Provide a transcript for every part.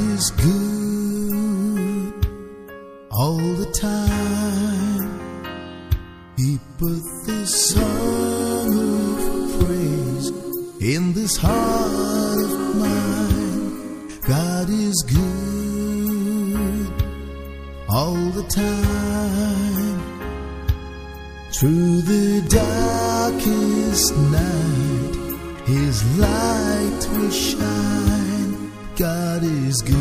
is good all the time. He put this song of praise in this heart of mine. God is good all the time. Through the darkest night, His light will shine. God is good.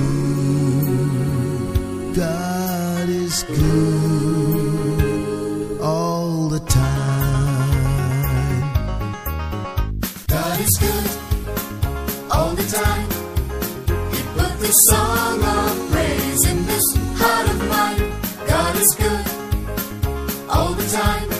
God is good all the time. God is good all the time. He put this song of praise in this heart of mine. God is good all the time.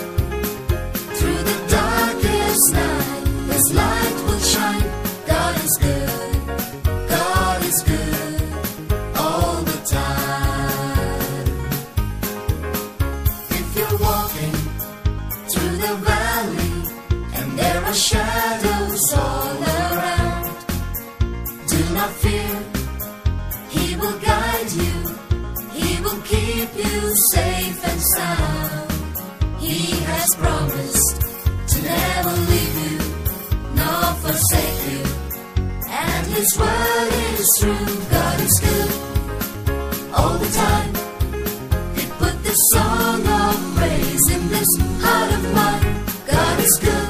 All around. Do not fear, He will guide you, He will keep you safe and sound. He has promised to never leave you nor forsake you, and His word is true. God is good all the time. He put this song of praise in this heart of mine. God is good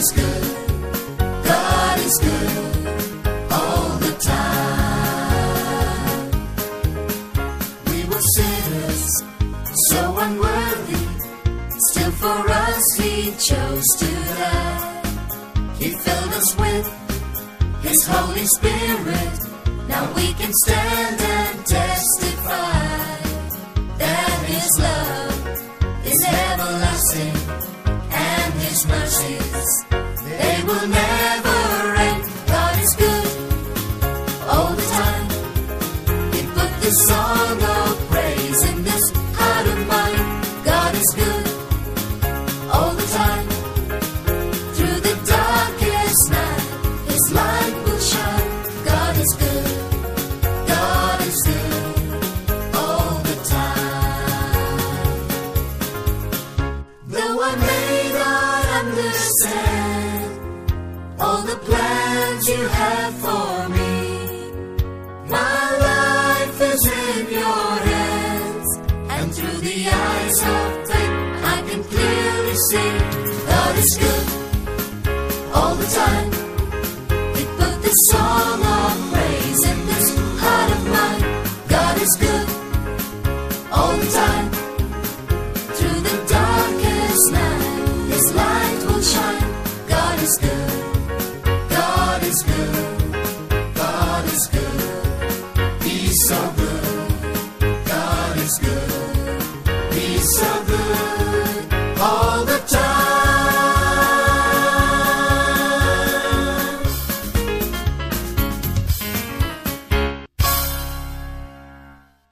is good. God is good all the time. We were sinners, so unworthy. Still for us, He chose to die. He filled us with His Holy Spirit. Now we can stand and testify that His love is everlasting and His mercies they will never end. God is good all the time. He put this song of praise in this heart of mine. God is good all the time. Through the darkest night, His light will shine. God is good. God is good all the time. Though I may not understand the plans you have for me, my life is in your hands, and through the eyes of is good. God is good. He's so good. God is good. He's so good.